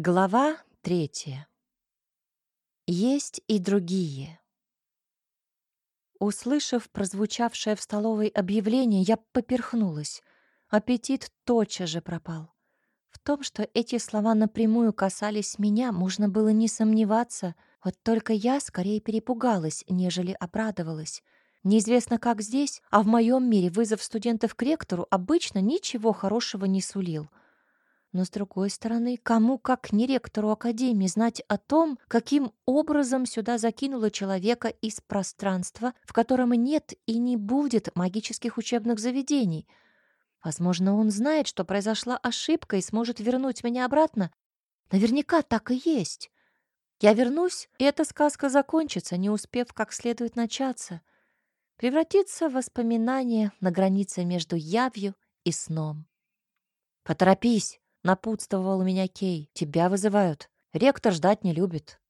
Глава третья. Есть и другие. Услышав прозвучавшее в столовой объявление, я поперхнулась. Аппетит тотчас же пропал. В том, что эти слова напрямую касались меня, можно было не сомневаться, вот только я скорее перепугалась, нежели обрадовалась. Неизвестно, как здесь, а в моем мире вызов студентов к ректору обычно ничего хорошего не сулил. Но, с другой стороны, кому, как не ректору Академии, знать о том, каким образом сюда закинуло человека из пространства, в котором нет и не будет магических учебных заведений? Возможно, он знает, что произошла ошибка и сможет вернуть меня обратно. Наверняка так и есть. Я вернусь, и эта сказка закончится, не успев как следует начаться — превратиться в воспоминание на границе между явью и сном. «Поторопись!» — напутствовал меня Кей. «Тебя вызывают. Ректор ждать не любит».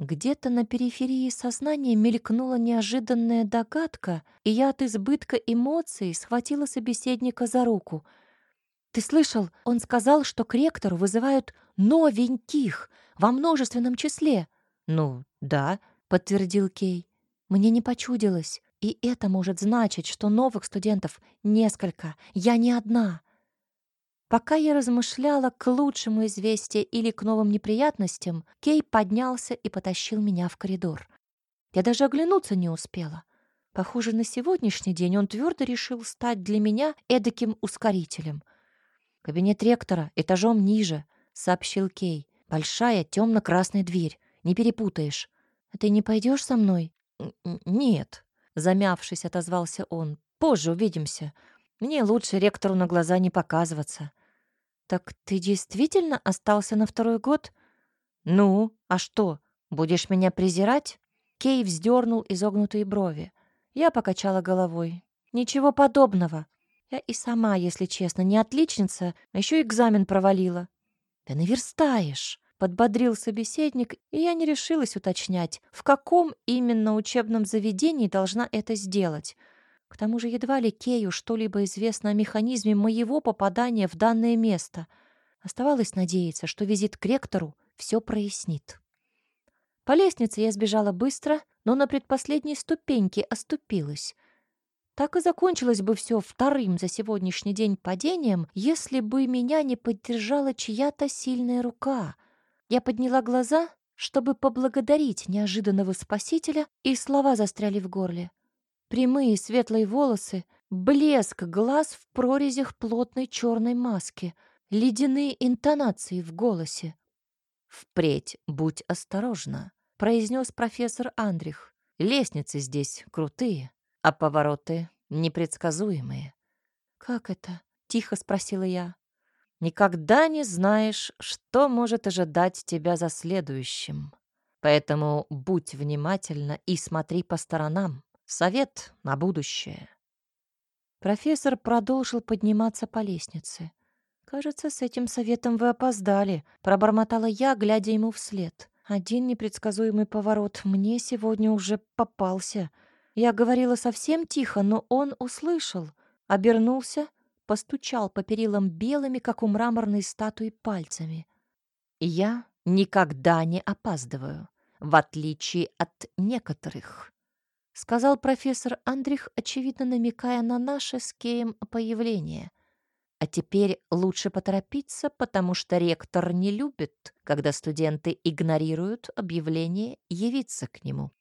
Где-то на периферии сознания мелькнула неожиданная догадка, и я от избытка эмоций схватила собеседника за руку. «Ты слышал? Он сказал, что к ректору вызывают новеньких во множественном числе». «Ну, да», — подтвердил Кей. Мне не почудилось. И это может значить, что новых студентов несколько, я не одна. Пока я размышляла к лучшему известию или к новым неприятностям, Кей поднялся и потащил меня в коридор. Я даже оглянуться не успела. Похоже, на сегодняшний день он твердо решил стать для меня эдаким ускорителем. «Кабинет ректора этажом ниже», — сообщил Кей. «Большая темно-красная дверь. Не перепутаешь. А ты не пойдешь со мной?» «Нет», Замявшись, отозвался он. «Позже увидимся. Мне лучше ректору на глаза не показываться». «Так ты действительно остался на второй год?» «Ну, а что, будешь меня презирать?» Кей вздернул изогнутые брови. Я покачала головой. «Ничего подобного. Я и сама, если честно, не отличница, а еще экзамен провалила». «Ты наверстаешь», Подбодрил собеседник, и я не решилась уточнять, в каком именно учебном заведении должна это сделать. К тому же едва ли Кею что-либо известно о механизме моего попадания в данное место. Оставалось надеяться, что визит к ректору все прояснит. По лестнице я сбежала быстро, но на предпоследней ступеньке оступилась. Так и закончилось бы все вторым за сегодняшний день падением, если бы меня не поддержала чья-то сильная рука. Я подняла глаза, чтобы поблагодарить неожиданного спасителя, и слова застряли в горле. Прямые светлые волосы, блеск глаз в прорезях плотной черной маски, ледяные интонации в голосе. «Впредь будь осторожна», — произнес профессор Андрих. «Лестницы здесь крутые, а повороты непредсказуемые». «Как это?» — тихо спросила я. Никогда не знаешь, что может ожидать тебя за следующим. Поэтому будь внимательна и смотри по сторонам. Совет на будущее. Профессор продолжил подниматься по лестнице. «Кажется, с этим советом вы опоздали», — пробормотала я, глядя ему вслед. «Один непредсказуемый поворот мне сегодня уже попался. Я говорила совсем тихо, но он услышал, обернулся — постучал по перилам белыми, как у мраморной статуи, пальцами. «Я никогда не опаздываю, в отличие от некоторых», — сказал профессор Андрих, очевидно намекая на наше с Кеем появление. «А теперь лучше поторопиться, потому что ректор не любит, когда студенты игнорируют объявление явиться к нему».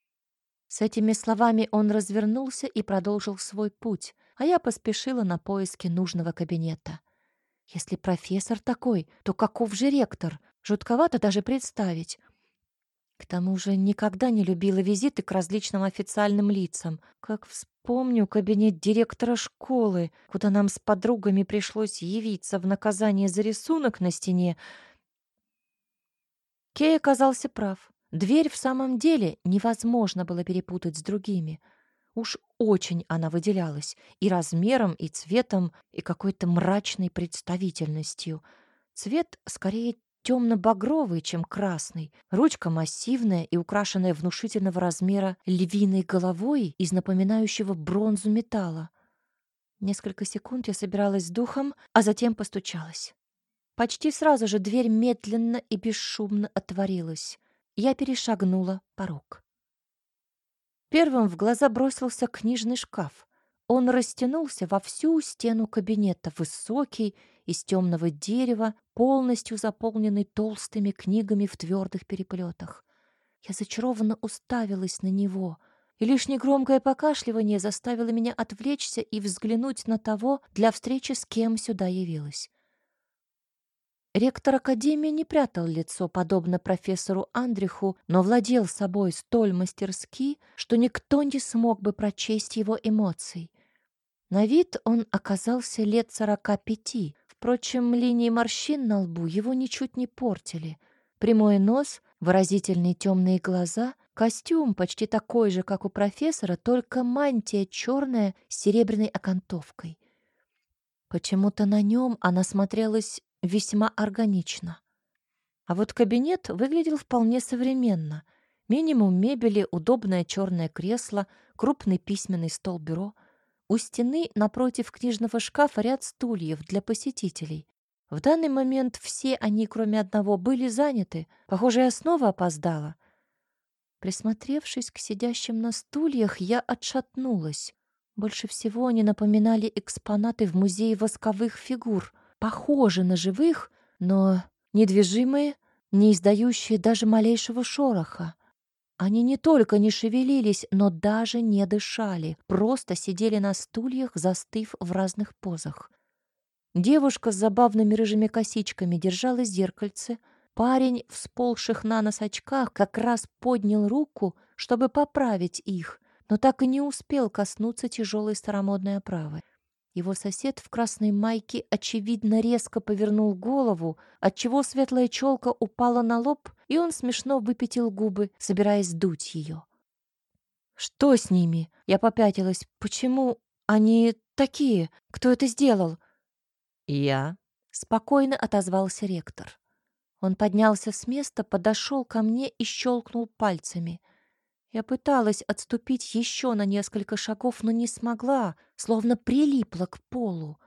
С этими словами он развернулся и продолжил свой путь, а я поспешила на поиски нужного кабинета. Если профессор такой, то каков же ректор? Жутковато даже представить. К тому же никогда не любила визиты к различным официальным лицам. Как вспомню кабинет директора школы, куда нам с подругами пришлось явиться в наказание за рисунок на стене. Кей оказался прав. Дверь в самом деле невозможно было перепутать с другими. Уж очень она выделялась и размером, и цветом, и какой-то мрачной представительностью. Цвет скорее темно-багровый, чем красный. Ручка массивная и украшенная внушительного размера львиной головой из напоминающего бронзу металла. Несколько секунд я собиралась с духом, а затем постучалась. Почти сразу же дверь медленно и бесшумно отворилась. Я перешагнула порог. Первым в глаза бросился книжный шкаф. Он растянулся во всю стену кабинета, высокий, из темного дерева, полностью заполненный толстыми книгами в твердых переплетах. Я зачарованно уставилась на него, и лишь негромкое покашливание заставило меня отвлечься и взглянуть на того, для встречи с кем сюда явилась. Ректор Академии не прятал лицо, подобно профессору Андриху, но владел собой столь мастерски, что никто не смог бы прочесть его эмоций. На вид он оказался лет сорока пяти. Впрочем, линии морщин на лбу его ничуть не портили. Прямой нос, выразительные темные глаза, костюм почти такой же, как у профессора, только мантия черная с серебряной окантовкой. Почему-то на нем она смотрелась весьма органично. А вот кабинет выглядел вполне современно. Минимум мебели, удобное черное кресло, крупный письменный стол-бюро. У стены напротив книжного шкафа ряд стульев для посетителей. В данный момент все они, кроме одного, были заняты. Похоже, я снова опоздала. Присмотревшись к сидящим на стульях, я отшатнулась. Больше всего они напоминали экспонаты в музее восковых фигур — похожи на живых, но недвижимые, не издающие даже малейшего шороха. Они не только не шевелились, но даже не дышали, просто сидели на стульях, застыв в разных позах. Девушка с забавными рыжими косичками держала зеркальце. Парень в сползших на нос очках как раз поднял руку, чтобы поправить их, но так и не успел коснуться тяжелой старомодной оправы. Его сосед в красной майке, очевидно, резко повернул голову, отчего светлая челка упала на лоб, и он смешно выпятил губы, собираясь дуть ее. «Что с ними?» Я попятилась. «Почему они такие? Кто это сделал?» «Я», — спокойно отозвался ректор. Он поднялся с места, подошел ко мне и щелкнул пальцами — я пыталась отступить еще на несколько шагов, но не смогла, словно прилипла к полу.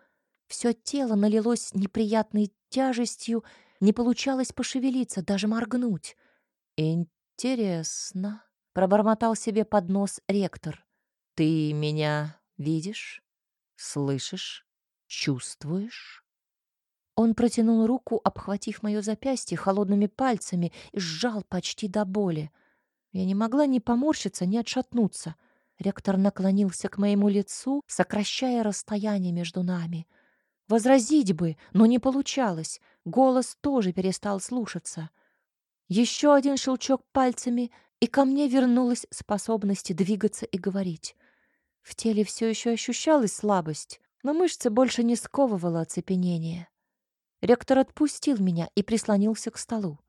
Все тело налилось неприятной тяжестью, не получалось пошевелиться, даже моргнуть. «Интересно», — пробормотал себе под нос ректор. «Ты меня видишь, слышишь, чувствуешь?» Он протянул руку, обхватив мое запястье холодными пальцами и сжал почти до боли. Я не могла ни поморщиться, ни отшатнуться. Ректор наклонился к моему лицу, сокращая расстояние между нами. Возразить бы, но не получалось. Голос тоже перестал слушаться. Еще один щелчок пальцами, и ко мне вернулась способность двигаться и говорить. В теле все еще ощущалась слабость, но мышцы больше не сковывало оцепенение. Ректор отпустил меня и прислонился к столу.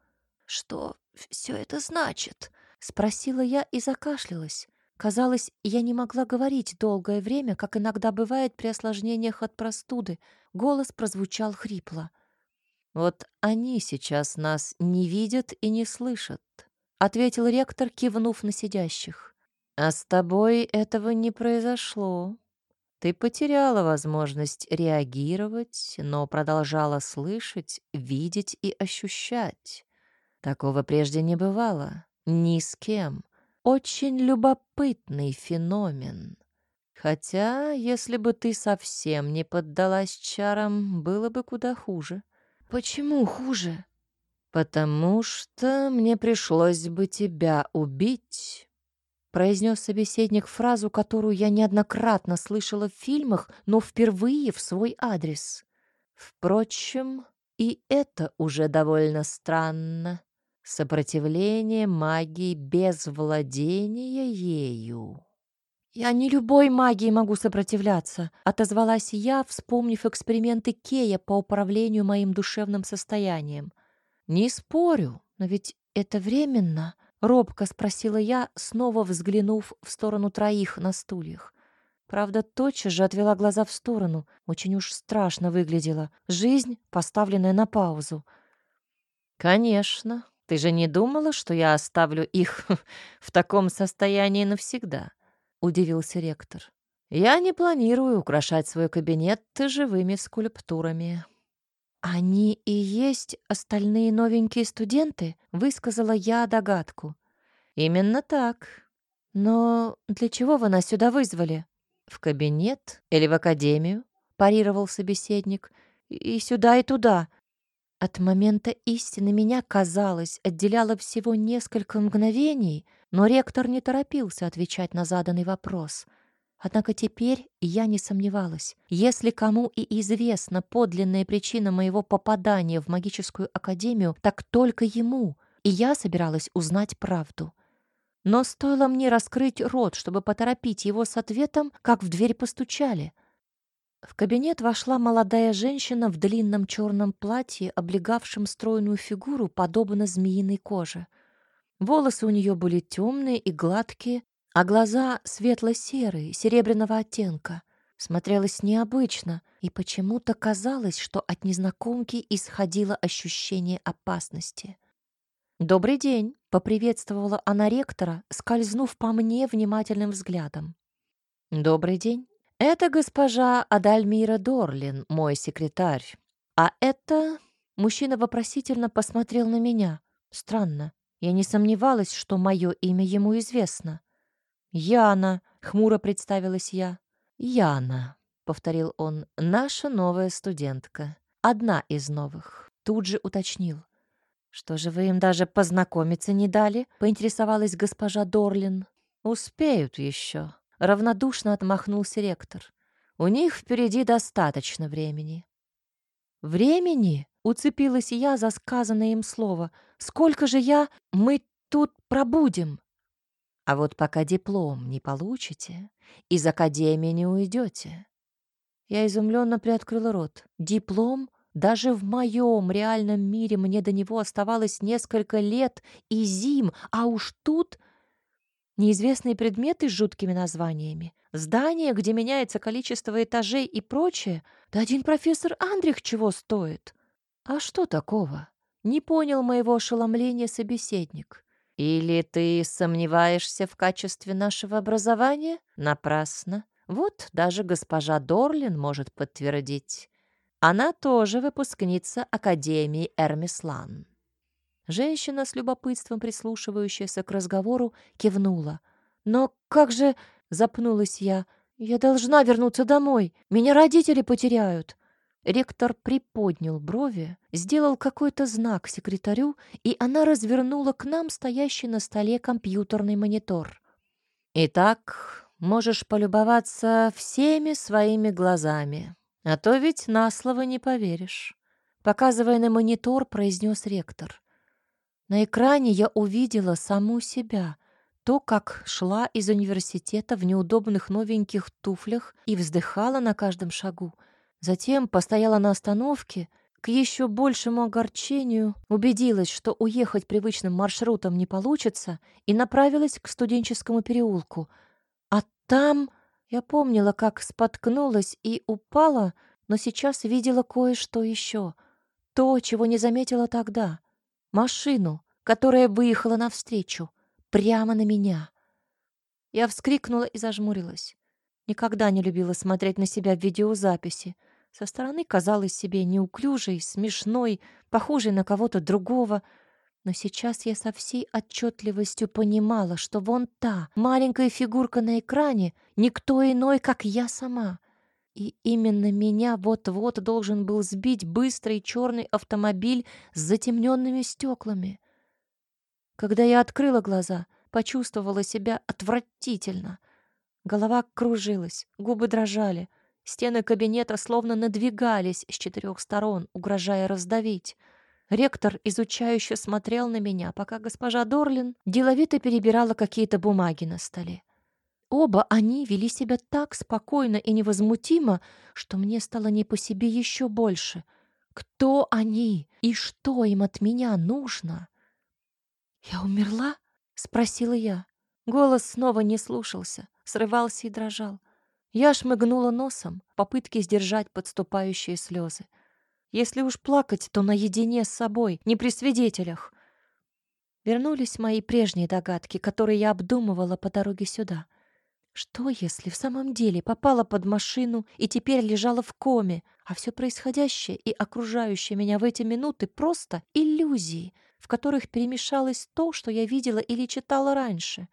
«Что все это значит?» Спросила я и закашлялась. Казалось, я не могла говорить долгое время, как иногда бывает при осложнениях от простуды. Голос прозвучал хрипло. «Вот они сейчас нас не видят и не слышат», — ответил ректор, кивнув на сидящих. «А с тобой этого не произошло. Ты потеряла возможность реагировать, но продолжала слышать, видеть и ощущать. Такого прежде не бывало. Ни с кем. Очень любопытный феномен. Хотя, если бы ты совсем не поддалась чарам, было бы куда хуже. Почему хуже? Потому что мне пришлось бы тебя убить. Произнес собеседник фразу, которую я неоднократно слышала в фильмах, но впервые в свой адрес. Впрочем, и это уже довольно странно. Сопротивление магии без владения ею. «Я не любой магии могу сопротивляться», — отозвалась я, вспомнив эксперименты Кея по управлению моим душевным состоянием. «Не спорю, но ведь это временно», — робко спросила я, снова взглянув в сторону троих на стульях. Правда, тотчас же отвела глаза в сторону. Очень уж страшно выглядела. Жизнь, поставленная на паузу. «Конечно», ты же не думала, что я оставлю их в таком состоянии навсегда?» — удивился ректор. «Я не планирую украшать свой кабинет живыми скульптурами». «Они и есть остальные новенькие студенты?» — высказала я догадку. «Именно так. Но для чего вы нас сюда вызвали?» «В кабинет или в академию?» — парировал собеседник. «И сюда, и туда». От момента истины меня, казалось, отделяло всего несколько мгновений, но ректор не торопился отвечать на заданный вопрос — Однако теперь я не сомневалась. Если кому и известна подлинная причина моего попадания в магическую академию, так только ему, и я собиралась узнать правду. Но стоило мне раскрыть рот, чтобы поторопить его с ответом, как в дверь постучали. В кабинет вошла молодая женщина в длинном черном платье, облегавшем стройную фигуру, подобно змеиной коже. Волосы у нее были темные и гладкие, а глаза светло-серые, серебряного оттенка. Смотрелась необычно, и почему-то казалось, что от незнакомки исходило ощущение опасности. «Добрый день!» — поприветствовала она ректора, скользнув по мне внимательным взглядом. «Добрый день. Это госпожа Адальмира Дорлин, мой секретарь. А это...» Мужчина вопросительно посмотрел на меня. Странно. Я не сомневалась, что мое имя ему известно. «Яна», — хмуро представилась я. «Яна», — повторил он, — «наша новая студентка. Одна из новых». Тут же уточнил. «Что же вы им даже познакомиться не дали?» — поинтересовалась госпожа Дорлин. «Успеют еще», — равнодушно отмахнулся ректор. «У них впереди достаточно времени». «Времени?» — уцепилась я за сказанное им слово. «Сколько же я... Мы тут пробудем?» А вот пока диплом не получите, из академии не уйдете. Я изумленно приоткрыла рот. Диплом? Даже в моем реальном мире мне до него оставалось несколько лет и зим, а уж тут неизвестные предметы с жуткими названиями, здание, где меняется количество этажей и прочее. Да один профессор Андрих чего стоит? А что такого? Не понял моего ошеломления собеседник. Или ты сомневаешься в качестве нашего образования? Напрасно. Вот даже госпожа Дорлин может подтвердить. Она тоже выпускница Академии Эрмислан. Женщина, с любопытством прислушивающаяся к разговору, кивнула. «Но как же...» — запнулась я. «Я должна вернуться домой. Меня родители потеряют». Ректор приподнял брови, сделал какой-то знак секретарю, и она развернула к нам стоящий на столе компьютерный монитор. «Итак, можешь полюбоваться всеми своими глазами, а то ведь на слово не поверишь», показывая на монитор, произнес ректор. На экране я увидела саму себя, то, как шла из университета в неудобных новеньких туфлях и вздыхала на каждом шагу — Затем постояла на остановке, к еще большему огорчению убедилась, что уехать привычным маршрутом не получится, и направилась к студенческому переулку. А там я помнила, как споткнулась и упала, но сейчас видела кое-что еще. То, чего не заметила тогда. Машину, которая выехала навстречу, прямо на меня. Я вскрикнула и зажмурилась. Никогда не любила смотреть на себя в видеозаписи. Со стороны казалась себе неуклюжей, смешной, похожей на кого-то другого. Но сейчас я со всей отчетливостью понимала, что вон та маленькая фигурка на экране никто иной, как я сама. И именно меня вот-вот должен был сбить быстрый черный автомобиль с затемненными стеклами. Когда я открыла глаза, почувствовала себя отвратительно. Голова кружилась, губы дрожали — Стены кабинета словно надвигались с четырех сторон, угрожая раздавить. Ректор изучающе смотрел на меня, пока госпожа Дорлин деловито перебирала какие-то бумаги на столе. Оба они вели себя так спокойно и невозмутимо, что мне стало не по себе еще больше. Кто они и что им от меня нужно? «Я умерла?» — спросила я. Голос снова не слушался, срывался и дрожал. Я шмыгнула носом, попытки сдержать подступающие слезы. Если уж плакать, то наедине с собой, не при свидетелях. Вернулись мои прежние догадки, которые я обдумывала по дороге сюда. Что, если в самом деле попала под машину и теперь лежала в коме, а все происходящее и окружающее меня в эти минуты просто иллюзии, в которых перемешалось то, что я видела или читала раньше?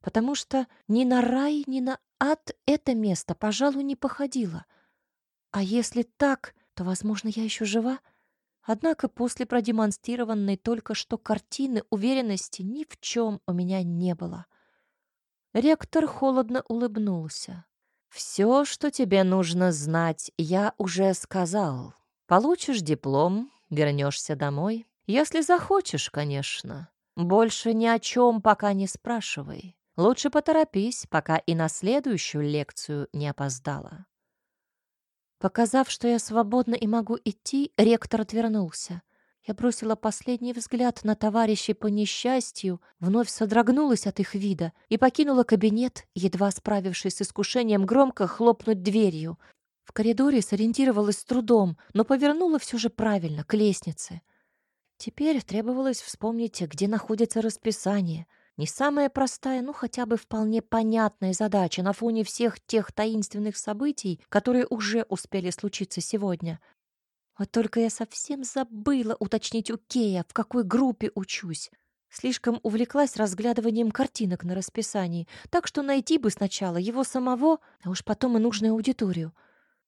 Потому что ни на рай, ни на ад это место, пожалуй, не походило. А если так, то, возможно, я еще жива? Однако после продемонстрированной только что картины уверенности ни в чем у меня не было. Ректор холодно улыбнулся. «Все, что тебе нужно знать, я уже сказал. Получишь диплом, вернешься домой. Если захочешь, конечно. Больше ни о чем пока не спрашивай. Лучше поторопись, пока и на следующую лекцию не опоздала». Показав, что я свободна и могу идти, ректор отвернулся. Я бросила последний взгляд на товарищей по несчастью, вновь содрогнулась от их вида и покинула кабинет, едва справившись с искушением громко хлопнуть дверью. В коридоре сориентировалась с трудом, но повернула все же правильно, к лестнице. Теперь требовалось вспомнить, где находится расписание — не самая простая, но хотя бы вполне понятная задача на фоне всех тех таинственных событий, которые уже успели случиться сегодня. Вот только я совсем забыла уточнить у Кея, в какой группе учусь. Слишком увлеклась разглядыванием картинок на расписании, так что найти бы сначала его самого, а уж потом и нужную аудиторию.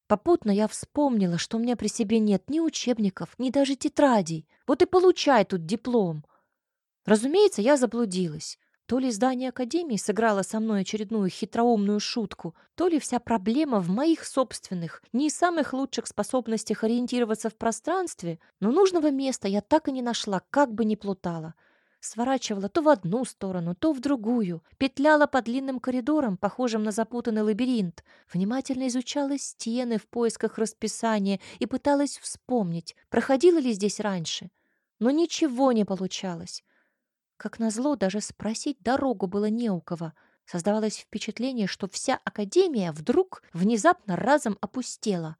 Попутно я вспомнила, что у меня при себе нет ни учебников, ни даже тетрадей. Вот и получай тут диплом. Разумеется, я заблудилась. То ли здание Академии сыграло со мной очередную хитроумную шутку, то ли вся проблема в моих собственных, не самых лучших способностях ориентироваться в пространстве, но нужного места я так и не нашла, как бы ни плутала. Сворачивала то в одну сторону, то в другую, петляла по длинным коридорам, похожим на запутанный лабиринт, внимательно изучала стены в поисках расписания и пыталась вспомнить, проходила ли здесь раньше. Но ничего не получалось. Как назло, даже спросить дорогу было не у кого. Создавалось впечатление, что вся академия вдруг внезапно разом опустела.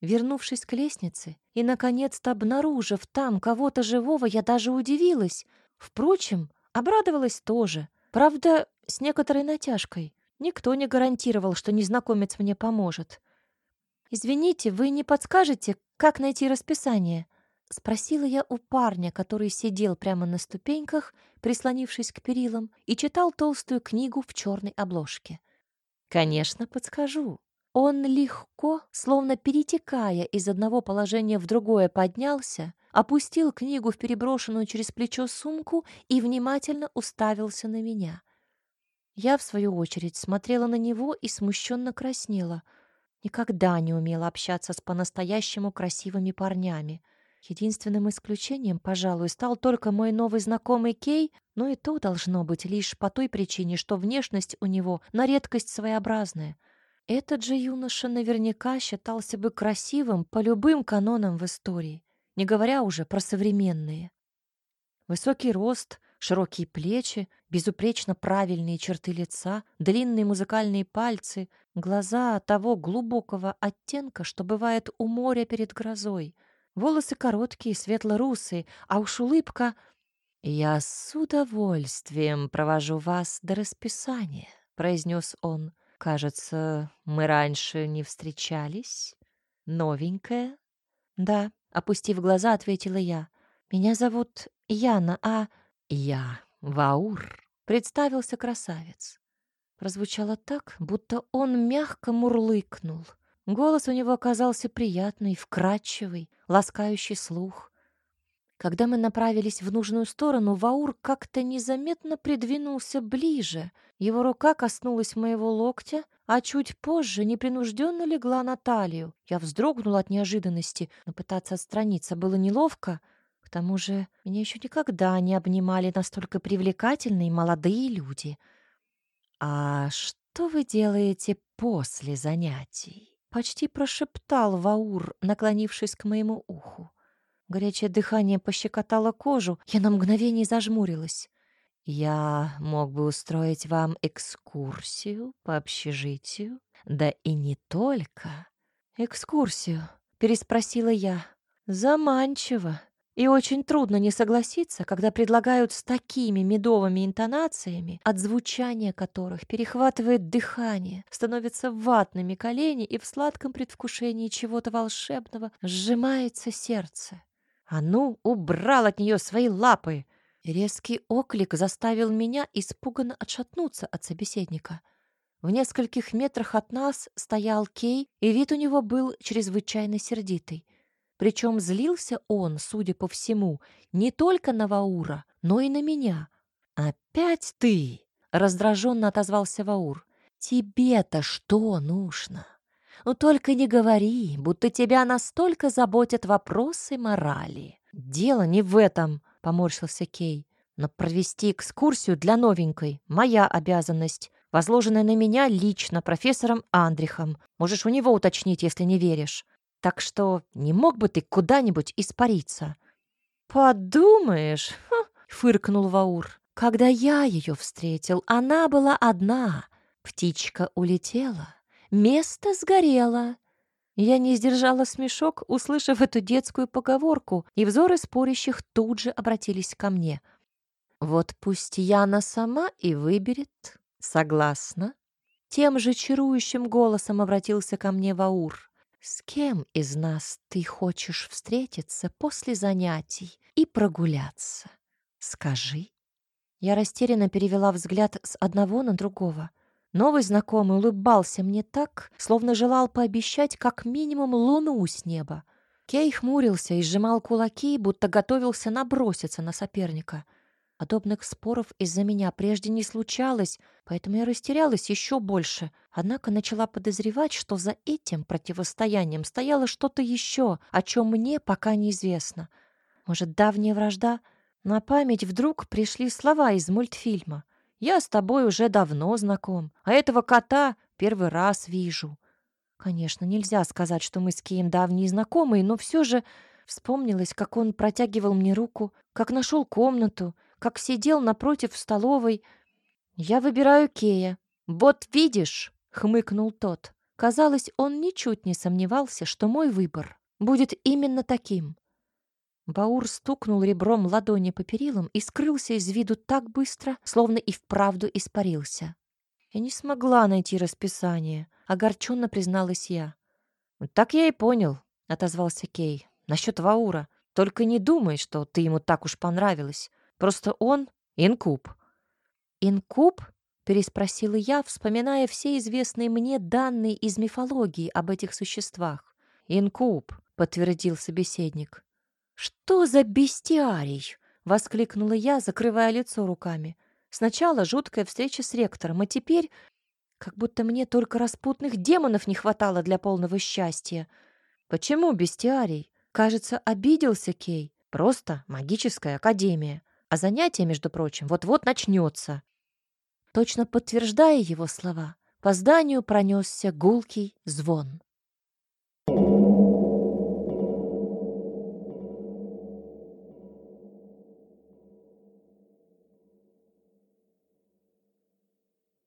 Вернувшись к лестнице и, наконец-то обнаружив там кого-то живого, я даже удивилась. Впрочем, обрадовалась тоже. Правда, с некоторой натяжкой. Никто не гарантировал, что незнакомец мне поможет. «Извините, вы не подскажете, как найти расписание?» Спросила я у парня, который сидел прямо на ступеньках, прислонившись к перилам, и читал толстую книгу в черной обложке. «Конечно, подскажу». Он легко, словно перетекая из одного положения в другое, поднялся, опустил книгу в переброшенную через плечо сумку и внимательно уставился на меня. Я, в свою очередь, смотрела на него и смущенно краснела. Никогда не умела общаться с по-настоящему красивыми парнями — Единственным исключением, пожалуй, стал только мой новый знакомый Кей, но и то должно быть лишь по той причине, что внешность у него на редкость своеобразная. Этот же юноша наверняка считался бы красивым по любым канонам в истории, не говоря уже про современные. Высокий рост, широкие плечи, безупречно правильные черты лица, длинные музыкальные пальцы, глаза того глубокого оттенка, что бывает у моря перед грозой — Волосы короткие, светло-русые, а уж улыбка... «Я с удовольствием провожу вас до расписания», — произнес он. «Кажется, мы раньше не встречались. Новенькая?» «Да», — опустив глаза, ответила я. «Меня зовут Яна, а...» «Я Ваур», — представился красавец. Прозвучало так, будто он мягко мурлыкнул — Голос у него оказался приятный, вкрадчивый, ласкающий слух. Когда мы направились в нужную сторону, Ваур как-то незаметно придвинулся ближе. Его рука коснулась моего локтя, а чуть позже непринужденно легла на талию. Я вздрогнула от неожиданности, но пытаться отстраниться было неловко. К тому же меня еще никогда не обнимали настолько привлекательные молодые люди. «А что вы делаете после занятий?» Почти прошептал Ваур, наклонившись к моему уху. Горячее дыхание пощекотало кожу, я на мгновение зажмурилась. «Я мог бы устроить вам экскурсию по общежитию, да и не только». «Экскурсию?» — переспросила я. «Заманчиво. И очень трудно не согласиться, когда предлагают с такими медовыми интонациями, от звучания которых перехватывает дыхание, становятся ватными колени и в сладком предвкушении чего-то волшебного сжимается сердце. А ну, убрал от нее свои лапы! Резкий оклик заставил меня испуганно отшатнуться от собеседника. В нескольких метрах от нас стоял Кей, и вид у него был чрезвычайно сердитый. Причем злился он, судя по всему, не только на Ваура, но и на меня. «Опять ты?» — раздраженно отозвался Ваур. «Тебе-то что нужно? Ну только не говори, будто тебя настолько заботят вопросы морали». «Дело не в этом», — поморщился Кей. «Но провести экскурсию для новенькой — моя обязанность, возложенная на меня лично профессором Андрихом. Можешь у него уточнить, если не веришь. Так что не мог бы ты куда-нибудь испариться?» «Подумаешь!» — фыркнул Ваур. «Когда я ее встретил, она была одна. Птичка улетела, место сгорело». Я не сдержала смешок, услышав эту детскую поговорку, и взоры спорящих тут же обратились ко мне. «Вот пусть Яна сама и выберет. Согласна?» Тем же чарующим голосом обратился ко мне Ваур. С кем из нас ты хочешь встретиться после занятий и прогуляться? Скажи. Я растерянно перевела взгляд с одного на другого. Новый знакомый улыбался мне так, словно желал пообещать как минимум луну с неба. Кей хмурился и сжимал кулаки, будто готовился наброситься на соперника. Подобных споров из-за меня прежде не случалось, поэтому я растерялась еще больше. Однако начала подозревать, что за этим противостоянием стояло что-то еще, о чем мне пока неизвестно. Может, давняя вражда? На память вдруг пришли слова из мультфильма. «Я с тобой уже давно знаком, а этого кота первый раз вижу». Конечно, нельзя сказать, что мы с Кием давние знакомые, но все же вспомнилось, как он протягивал мне руку, как нашел комнату, как сидел напротив в столовой. «Я выбираю Кея. Вот видишь!» — хмыкнул тот. Казалось, он ничуть не сомневался, что мой выбор будет именно таким. Баур стукнул ребром ладони по перилам и скрылся из виду так быстро, словно и вправду испарился. Я не смогла найти расписание, огорченно призналась я. «Так я и понял», — отозвался Кей. «Насчет Ваура. Только не думай, что ты ему так уж понравилась. Просто он инкуб». «Инкуб?» — переспросила я, вспоминая все известные мне данные из мифологии об этих существах. «Инкуб», — подтвердил собеседник. «Что за бестиарий?» — воскликнула я, закрывая лицо руками. «Сначала жуткая встреча с ректором, а теперь как будто мне только распутных демонов не хватало для полного счастья. Почему бестиарий? Кажется, обиделся Кей. Просто магическая академия. А занятие, между прочим, вот-вот начнется. Точно подтверждая его слова, по зданию пронесся гулкий звон.